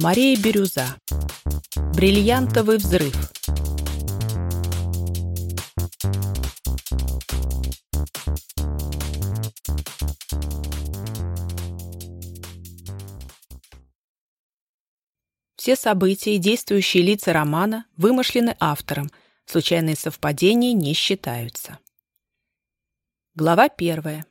Мария Бирюза. Бриллиантовый взрыв. Все события и действующие лица романа вымышлены автором, случайные совпадения не считаются. Глава первая.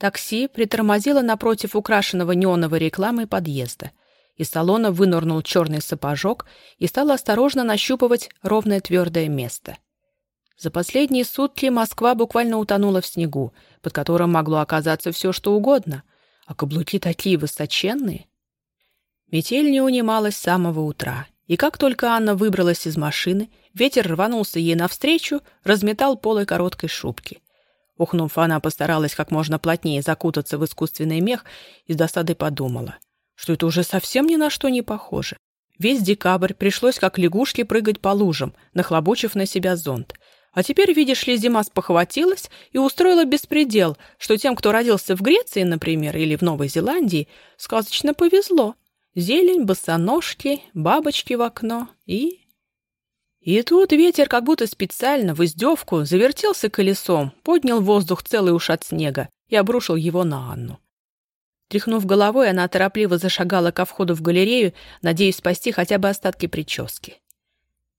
Такси притормозило напротив украшенного неоновой рекламой подъезда. Из салона вынырнул черный сапожок и стал осторожно нащупывать ровное твердое место. За последние сутки Москва буквально утонула в снегу, под которым могло оказаться все, что угодно, а каблуки такие высоченные. Метель не унималась с самого утра, и как только Анна выбралась из машины, ветер рванулся ей навстречу, разметал полой короткой шубки — Ухнув, она постаралась как можно плотнее закутаться в искусственный мех и с досадой подумала, что это уже совсем ни на что не похоже. Весь декабрь пришлось как лягушке прыгать по лужам, нахлобучив на себя зонт. А теперь, видишь ли, зима спохватилась и устроила беспредел, что тем, кто родился в Греции, например, или в Новой Зеландии, сказочно повезло. Зелень, босоножки, бабочки в окно и и тут ветер как будто специально в издевку завертелся колесом, поднял воздух целый ушат снега и обрушил его на Анну. Тряхнув головой, она торопливо зашагала ко входу в галерею, надеясь спасти хотя бы остатки прически.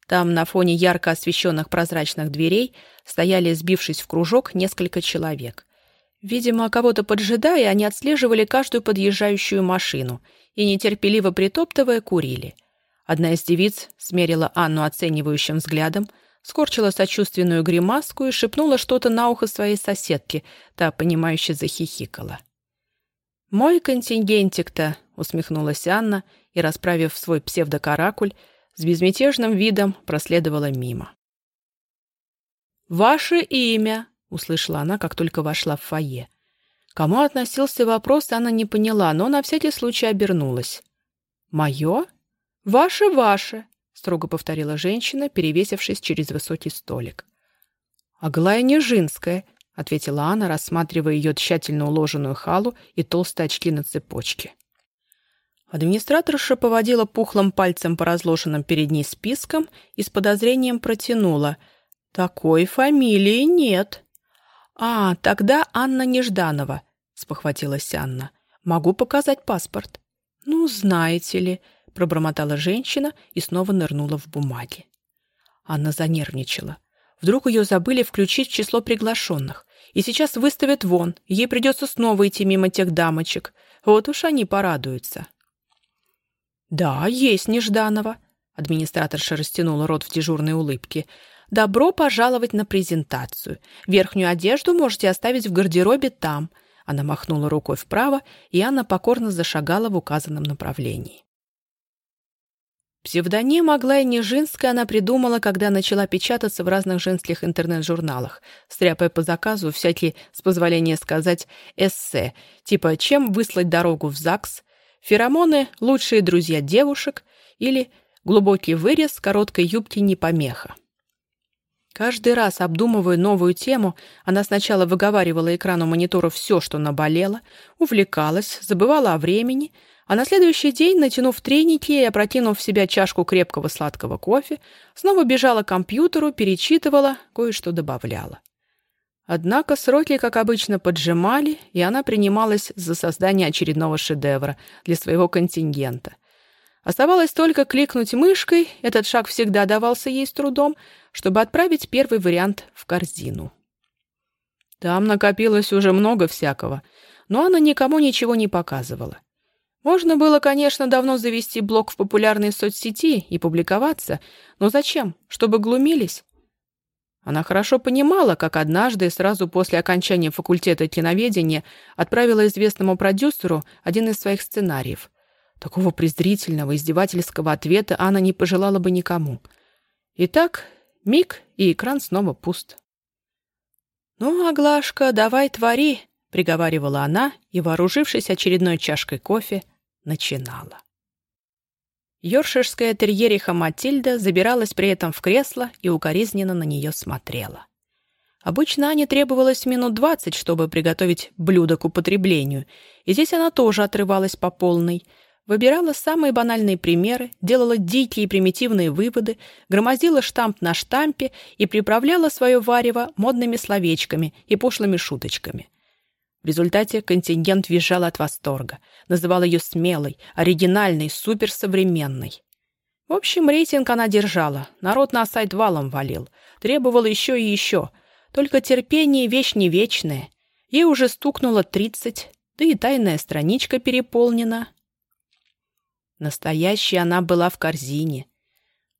Там, на фоне ярко освещенных прозрачных дверей, стояли, сбившись в кружок, несколько человек. Видимо, кого-то поджидая, они отслеживали каждую подъезжающую машину и, нетерпеливо притоптывая, курили — Одна из девиц смерила Анну оценивающим взглядом, скорчила сочувственную гримаску и шепнула что-то на ухо своей соседке, та, понимающе захихикала. «Мой контингентик-то», — усмехнулась Анна и, расправив свой псевдокаракуль, с безмятежным видом проследовала мимо. «Ваше имя», — услышала она, как только вошла в фойе. Кому относился вопрос, она не поняла, но на всякий случай обернулась. «Мое?» «Ваше, ваше!» — строго повторила женщина, перевесившись через высокий столик. «Аглая Нежинская», — ответила Анна, рассматривая ее тщательно уложенную халу и толстые очки на цепочке. Администраторша поводила пухлым пальцем по разложенным перед ней спискам и с подозрением протянула. «Такой фамилии нет». «А, тогда Анна Нежданова», — спохватилась Анна. «Могу показать паспорт». «Ну, знаете ли», пробормотала женщина и снова нырнула в бумаги. Анна занервничала. Вдруг ее забыли включить в число приглашенных. И сейчас выставят вон, ей придется снова идти мимо тех дамочек. Вот уж они порадуются. «Да, есть Нежданова», — администраторша растянула рот в дежурной улыбке. «Добро пожаловать на презентацию. Верхнюю одежду можете оставить в гардеробе там». Она махнула рукой вправо, и Анна покорно зашагала в указанном направлении. Псевдоним Аглая Нежинская она придумала, когда начала печататься в разных женских интернет-журналах, стряпая по заказу всякие, с позволения сказать, эссе, типа «Чем выслать дорогу в ЗАГС?», «Феромоны – лучшие друзья девушек» или «Глубокий вырез короткой юбки не помеха». Каждый раз, обдумывая новую тему, она сначала выговаривала экрану монитора все, что наболело, увлекалась, забывала о времени – а на следующий день, натянув треники и опрокинув в себя чашку крепкого сладкого кофе, снова бежала к компьютеру, перечитывала, кое-что добавляла. Однако сроки, как обычно, поджимали, и она принималась за создание очередного шедевра для своего контингента. Оставалось только кликнуть мышкой, этот шаг всегда давался ей с трудом, чтобы отправить первый вариант в корзину. Там накопилось уже много всякого, но она никому ничего не показывала. Можно было, конечно, давно завести блог в популярной соцсети и публиковаться, но зачем? Чтобы глумились? Она хорошо понимала, как однажды, сразу после окончания факультета киноведения, отправила известному продюсеру один из своих сценариев. Такого презрительного, издевательского ответа Анна не пожелала бы никому. Итак, миг, и экран снова пуст. «Ну, Аглашка, давай твори», — приговаривала она и, вооружившись очередной чашкой кофе, начинала. Йорширская терьериха Матильда забиралась при этом в кресло и укоризненно на нее смотрела. Обычно Ане требовалось минут двадцать, чтобы приготовить блюдо к употреблению, и здесь она тоже отрывалась по полной. Выбирала самые банальные примеры, делала дикие примитивные выводы, громоздила штамп на штампе и приправляла свое варево модными словечками и пошлыми шуточками. В результате контингент визжал от восторга, называл ее смелой, оригинальной, суперсовременной. В общем, рейтинг она держала, народ на сайт валом валил, требовал еще и еще. Только терпение — вещь не вечная. Ей уже стукнуло тридцать, да и тайная страничка переполнена, Настоящей она была в корзине.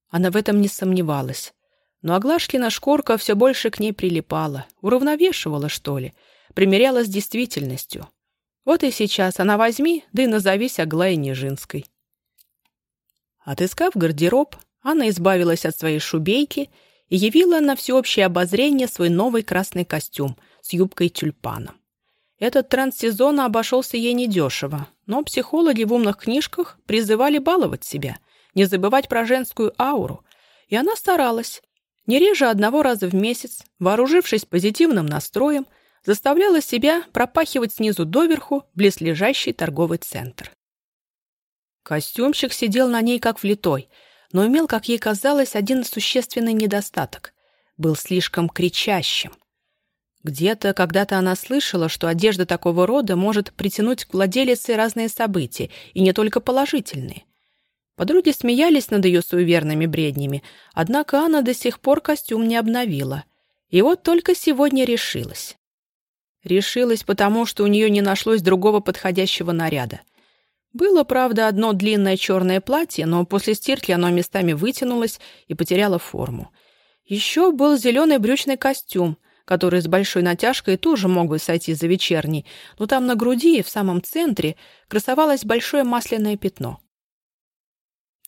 Она в этом не сомневалась. Но Аглашкина шкурка все больше к ней прилипала, уравновешивала, что ли, примеряла с действительностью. Вот и сейчас она возьми, да и назовись Аглая Нежинской. Отыскав гардероб, Анна избавилась от своей шубейки и явила на всеобщее обозрение свой новый красный костюм с юбкой-тюльпаном. Этот тренд сезона обошелся ей недешево, но психологи в умных книжках призывали баловать себя, не забывать про женскую ауру. И она старалась. Не реже одного раза в месяц, вооружившись позитивным настроем, заставляла себя пропахивать снизу доверху близлежащий торговый центр. Костюмщик сидел на ней как влитой, но имел, как ей казалось, один существенный недостаток. Был слишком кричащим. Где-то когда-то она слышала, что одежда такого рода может притянуть к владелице разные события, и не только положительные. Подруги смеялись над ее суеверными бреднями, однако Анна до сих пор костюм не обновила. И вот только сегодня решилась. Решилась потому, что у нее не нашлось другого подходящего наряда. Было, правда, одно длинное черное платье, но после стирки оно местами вытянулось и потеряло форму. Еще был зеленый брючный костюм — который с большой натяжкой тоже мог бы сойти за вечерний, но там на груди, в самом центре, красовалось большое масляное пятно.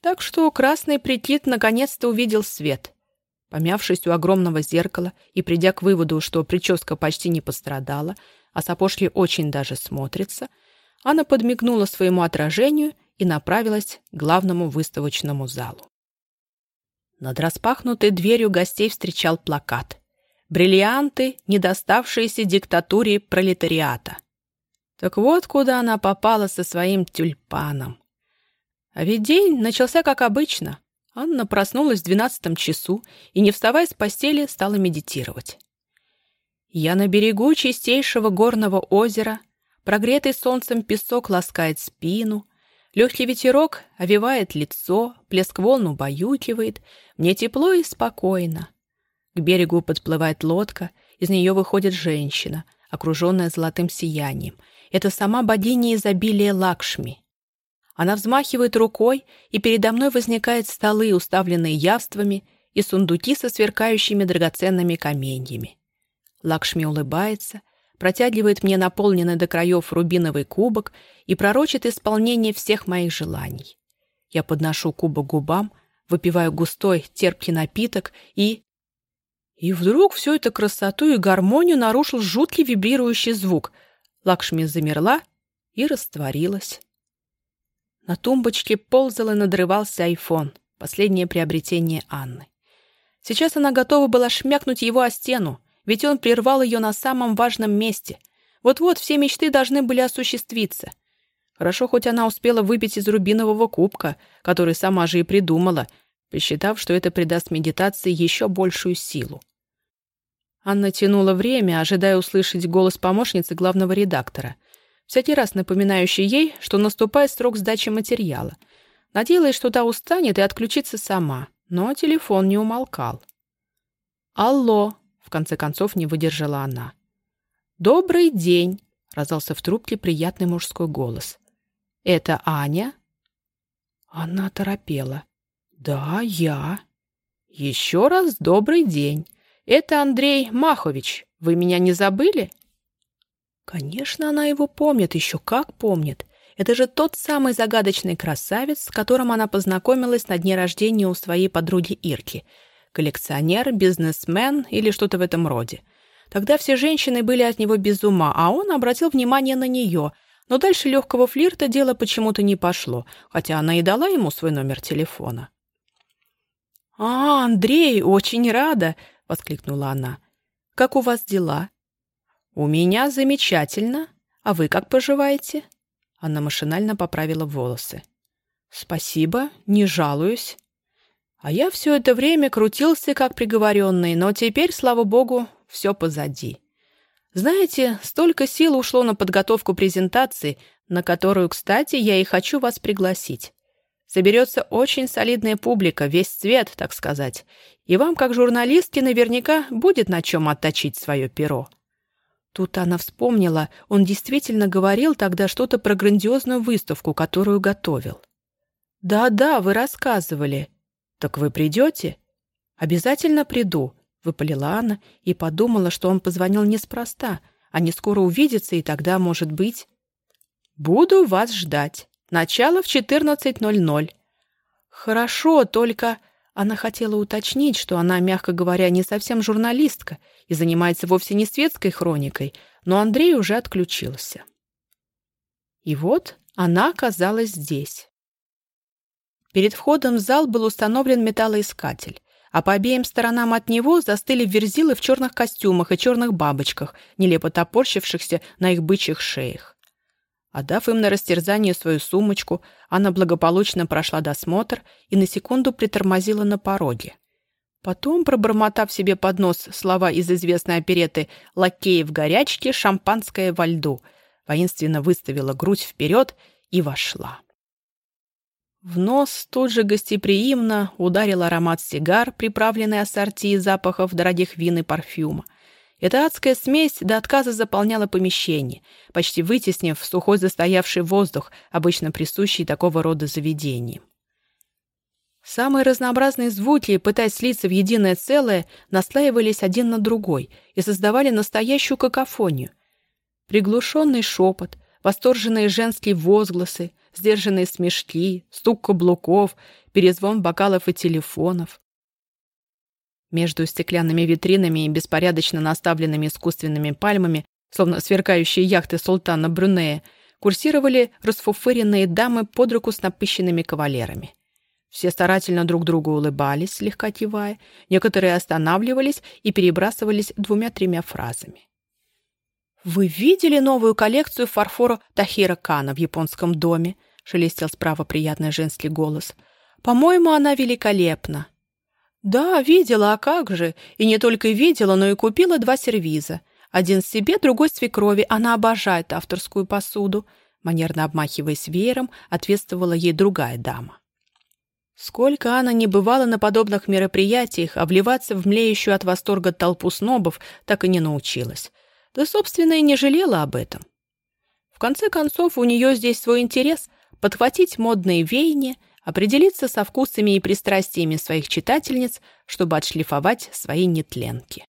Так что красный прикид наконец-то увидел свет. Помявшись у огромного зеркала и придя к выводу, что прическа почти не пострадала, а сапожки очень даже смотрятся, она подмигнула своему отражению и направилась к главному выставочному залу. Над распахнутой дверью гостей встречал плакат — бриллианты, не доставшиеся диктатуре пролетариата. Так вот, куда она попала со своим тюльпаном. А ведь день начался как обычно. Анна проснулась в двенадцатом часу и, не вставая с постели, стала медитировать. Я на берегу чистейшего горного озера, прогретый солнцем песок ласкает спину, легкий ветерок овивает лицо, плеск волн убаюкивает, мне тепло и спокойно. К берегу подплывает лодка, из нее выходит женщина, окруженная золотым сиянием. Это сама богиня изобилия Лакшми. Она взмахивает рукой, и передо мной возникают столы, уставленные явствами, и сундуки со сверкающими драгоценными каменьями. Лакшми улыбается, протягивает мне наполненный до краев рубиновый кубок и пророчит исполнение всех моих желаний. Я подношу кубок губам, выпиваю густой, терпкий напиток и... И вдруг всю эту красоту и гармонию нарушил жуткий вибрирующий звук. Лакшми замерла и растворилась. На тумбочке ползал и надрывался айфон, последнее приобретение Анны. Сейчас она готова была шмякнуть его о стену, ведь он прервал ее на самом важном месте. Вот-вот все мечты должны были осуществиться. Хорошо, хоть она успела выпить из рубинового кубка, который сама же и придумала — посчитав, что это придаст медитации еще большую силу. Анна тянула время, ожидая услышать голос помощницы главного редактора, всякий раз напоминающий ей, что наступает срок сдачи материала. Надеялась, что та устанет и отключится сама, но телефон не умолкал. «Алло!» — в конце концов не выдержала она. «Добрый день!» — раздался в трубке приятный мужской голос. «Это Аня?» Она торопела. «Да, я». «Еще раз добрый день. Это Андрей Махович. Вы меня не забыли?» Конечно, она его помнит, еще как помнит. Это же тот самый загадочный красавец, с которым она познакомилась на дне рождения у своей подруги Ирки. Коллекционер, бизнесмен или что-то в этом роде. Тогда все женщины были от него без ума, а он обратил внимание на нее. Но дальше легкого флирта дело почему-то не пошло, хотя она и дала ему свой номер телефона. «А, Андрей, очень рада!» — воскликнула она. «Как у вас дела?» «У меня замечательно. А вы как поживаете?» Она машинально поправила волосы. «Спасибо, не жалуюсь». А я все это время крутился как приговоренный, но теперь, слава богу, все позади. Знаете, столько сил ушло на подготовку презентации, на которую, кстати, я и хочу вас пригласить. Соберется очень солидная публика, весь цвет, так сказать. И вам, как журналистке, наверняка будет на чем отточить свое перо. Тут она вспомнила, он действительно говорил тогда что-то про грандиозную выставку, которую готовил. «Да-да, вы рассказывали. Так вы придете?» «Обязательно приду», — выпалила Анна и подумала, что он позвонил неспроста. Они скоро увидятся, и тогда, может быть... «Буду вас ждать. Начало в 14.00». «Хорошо, только...» Она хотела уточнить, что она, мягко говоря, не совсем журналистка и занимается вовсе не светской хроникой, но Андрей уже отключился. И вот она оказалась здесь. Перед входом в зал был установлен металлоискатель, а по обеим сторонам от него застыли верзилы в черных костюмах и черных бабочках, нелепо топорщившихся на их бычьих шеях. Отдав им на растерзание свою сумочку, она благополучно прошла досмотр и на секунду притормозила на пороге. Потом, пробормотав себе под нос слова из известной опереты «Лакеи в горячке, шампанское во льду», воинственно выставила грудь вперед и вошла. В нос тут же гостеприимно ударил аромат сигар, приправленный ассорти запахов дорогих вин и парфюма. Эта адская смесь до отказа заполняла помещение, почти вытеснив сухой застоявший воздух, обычно присущий такого рода заведениям. Самые разнообразные звуки, пытаясь слиться в единое целое, наслаивались один на другой и создавали настоящую какофонию. Приглушенный шепот, восторженные женские возгласы, сдержанные смешки, стук каблуков, перезвон бокалов и телефонов. Между стеклянными витринами и беспорядочно наставленными искусственными пальмами, словно сверкающие яхты султана Брунея, курсировали расфуфыренные дамы под руку с напыщенными кавалерами. Все старательно друг другу улыбались, слегка кивая, некоторые останавливались и перебрасывались двумя-тремя фразами. «Вы видели новую коллекцию фарфора Тахира Кана в японском доме?» — шелестел справа приятный женский голос. «По-моему, она великолепна. «Да, видела, а как же? И не только видела, но и купила два сервиза. Один себе, другой свекрови. Она обожает авторскую посуду». Манерно обмахиваясь веером, ответствовала ей другая дама. Сколько Анна не бывала на подобных мероприятиях, а вливаться в млеющую от восторга толпу снобов так и не научилась. Да, собственно, и не жалела об этом. В конце концов, у нее здесь свой интерес — подхватить модные веяния, определиться со вкусами и пристрастиями своих читательниц, чтобы отшлифовать свои нетленки.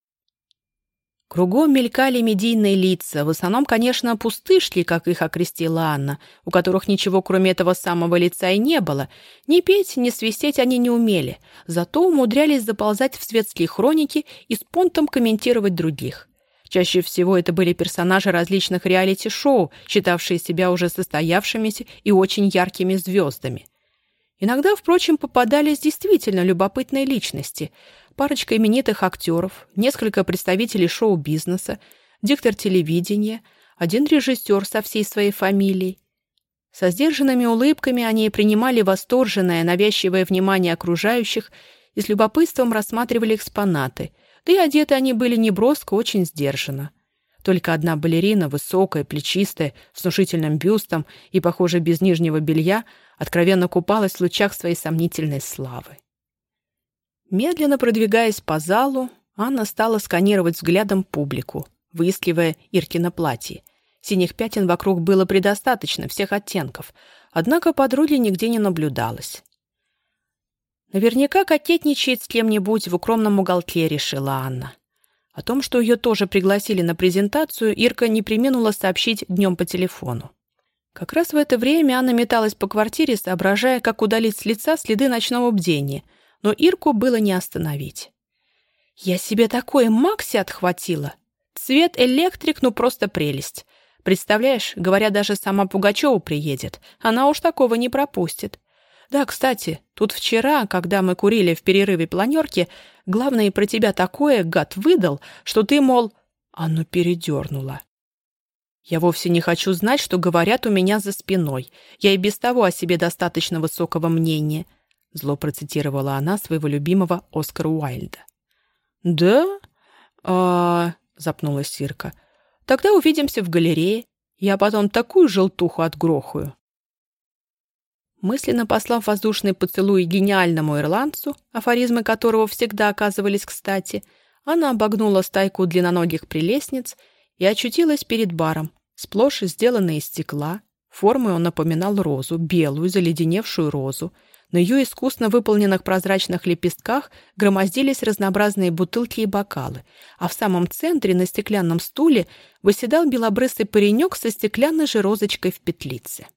Кругом мелькали медийные лица, в основном, конечно, пустышки, как их окрестила Анна, у которых ничего кроме этого самого лица и не было. Ни петь, ни свистеть они не умели, зато умудрялись заползать в светские хроники и с понтом комментировать других. Чаще всего это были персонажи различных реалити-шоу, считавшие себя уже состоявшимися и очень яркими звездами – Иногда, впрочем, попадались действительно любопытные личности. Парочка именитых актеров, несколько представителей шоу-бизнеса, диктор телевидения, один режиссер со всей своей фамилией. Со сдержанными улыбками они принимали восторженное, навязчивое внимание окружающих и с любопытством рассматривали экспонаты, да и одеты они были не броско, очень сдержанно. Только одна балерина, высокая, плечистая, с внушительным бюстом и, похоже, без нижнего белья – откровенно купалась в лучах своей сомнительной славы. Медленно продвигаясь по залу, Анна стала сканировать взглядом публику, выискивая Иркино платье. Синих пятен вокруг было предостаточно, всех оттенков, однако подруги нигде не наблюдалось. Наверняка кокетничает с кем-нибудь в укромном уголке, решила Анна. О том, что ее тоже пригласили на презентацию, Ирка не применула сообщить днем по телефону. Как раз в это время Анна металась по квартире, соображая, как удалить с лица следы ночного бдения, но Ирку было не остановить. «Я себе такое Макси отхватила! Цвет электрик, ну просто прелесть! Представляешь, говоря, даже сама Пугачева приедет, она уж такого не пропустит. Да, кстати, тут вчера, когда мы курили в перерыве планерки, главное про тебя такое, гад, выдал, что ты, мол, Анну передернула. Я вовсе не хочу знать, что говорят у меня за спиной. Я и без того о себе достаточно высокого мнения», — зло процитировала она своего любимого Оскара Уайльда. «Да? А...» — запнулась Сирка. «Тогда увидимся в галерее. Я потом такую желтуху отгрохаю». Мысленно послав воздушный поцелуй гениальному ирландцу, афоризмы которого всегда оказывались кстати, она обогнула стайку длинноногих прелестниц и очутилась перед баром, сплошь сделанной из стекла. Формой он напоминал розу, белую, заледеневшую розу. На ее искусно выполненных прозрачных лепестках громоздились разнообразные бутылки и бокалы, а в самом центре на стеклянном стуле выседал белобрысый паренек со стеклянной же розочкой в петлице.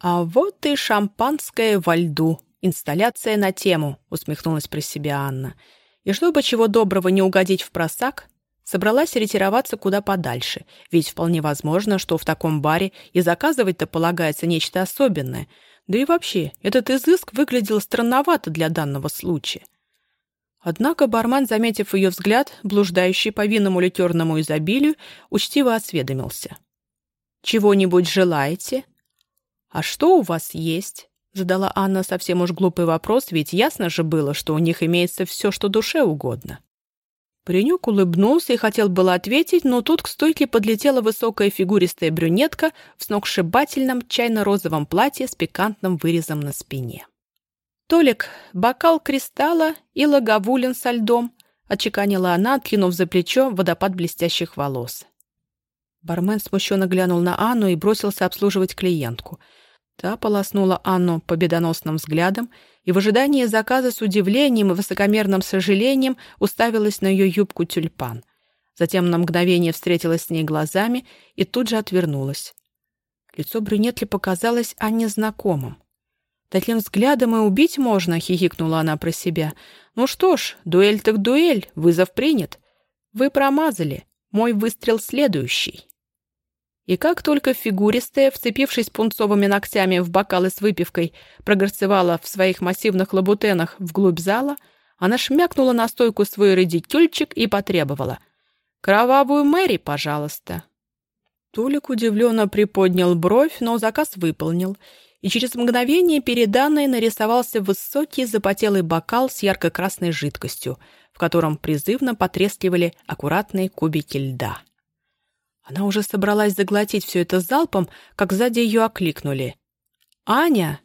«А вот и шампанское во льду. Инсталляция на тему», — усмехнулась про себя Анна. И чтобы чего доброго не угодить в просак, собралась ретироваться куда подальше, ведь вполне возможно, что в таком баре и заказывать-то полагается нечто особенное. Да и вообще, этот изыск выглядел странновато для данного случая. Однако бармен, заметив ее взгляд, блуждающий по винному литерному изобилию, учтиво осведомился. «Чего-нибудь желаете?» «А что у вас есть?» Задала Анна совсем уж глупый вопрос, ведь ясно же было, что у них имеется все, что душе угодно. Паренек улыбнулся и хотел было ответить, но тут к стойке подлетела высокая фигуристая брюнетка в сногсшибательном чайно-розовом платье с пикантным вырезом на спине. «Толик, бокал кристалла и лаговулин со льдом», — отчеканила она, откинув за плечо водопад блестящих волос. Бармен смущенно глянул на Анну и бросился обслуживать клиентку — Та полоснула Анну победоносным взглядом и в ожидании заказа с удивлением и высокомерным сожалением уставилась на ее юбку тюльпан. Затем на мгновение встретилась с ней глазами и тут же отвернулась. Лицо брюнетли показалось Анне знакомым. «Таким взглядом и убить можно», — хихикнула она про себя. «Ну что ж, дуэль так дуэль, вызов принят. Вы промазали. Мой выстрел следующий». И как только фигуристая, вцепившись пунцовыми ногтями в бокалы с выпивкой, прогорцевала в своих массивных лабутенах вглубь зала, она шмякнула на стойку свой редикюльчик и потребовала. «Кровавую Мэри, пожалуйста». Толик удивленно приподнял бровь, но заказ выполнил, и через мгновение перед Анной нарисовался высокий запотелый бокал с ярко-красной жидкостью, в котором призывно потрескивали аккуратные кубики льда. Она уже собралась заглотить все это залпом, как сзади ее окликнули. «Аня!»